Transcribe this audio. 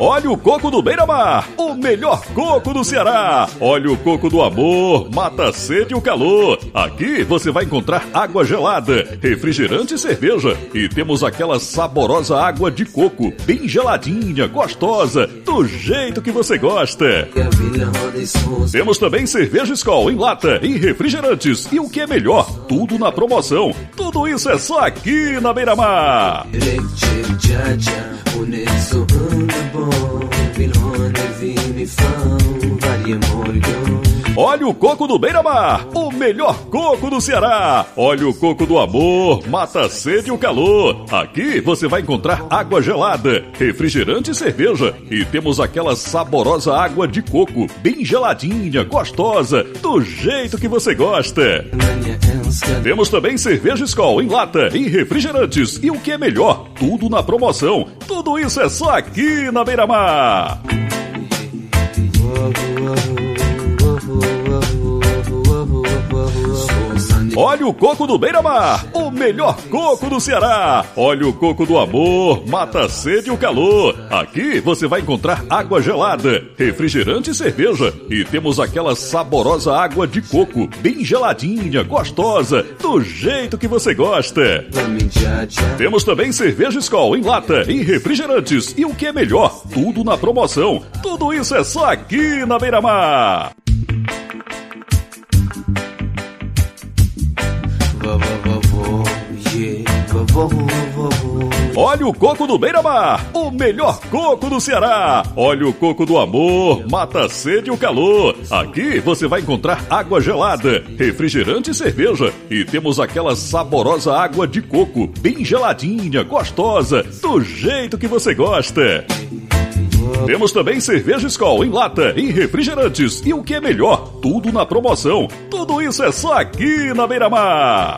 Olha o coco do Beira-Mar, o melhor coco do Ceará. Olha o coco do amor, mata a sede e o calor. Aqui você vai encontrar água gelada, refrigerante e cerveja. E temos aquela saborosa água de coco, bem geladinha, gostosa, do jeito que você gosta. Temos também cerveja Skol em lata, em refrigerantes e o que é melhor, tudo na promoção. Tudo isso é só aqui na Beira-Mar. Olha o coco do Beira-Mar, o melhor coco do Ceará. Olha o coco do amor, mata a sede e o calor. Aqui você vai encontrar água gelada, refrigerante e cerveja. E temos aquela saborosa água de coco, bem geladinha, gostosa, do jeito que você gosta. Temos também cerveja Skol em lata, em refrigerantes e o que é melhor, tudo na promoção. Tudo isso é só aqui na Beira-Mar. Olha o coco do Beira-Mar, o melhor coco do Ceará. Olha o coco do amor, mata a sede e o calor. Aqui você vai encontrar água gelada, refrigerante e cerveja. E temos aquela saborosa água de coco, bem geladinha, gostosa, do jeito que você gosta. Temos também cerveja Skol em lata, em refrigerantes e o que é melhor, tudo na promoção. Tudo isso é só aqui na Beira-Mar. Olha o coco do Beira-Mar, o melhor coco do Ceará. Olha o coco do amor, mata a sede e o calor. Aqui você vai encontrar água gelada, refrigerante e cerveja. E temos aquela saborosa água de coco, bem geladinha, gostosa, do jeito que você gosta. Temos também cerveja Skol em lata, em refrigerantes e o que é melhor, tudo na promoção. Tudo isso é só aqui na Beira-Mar.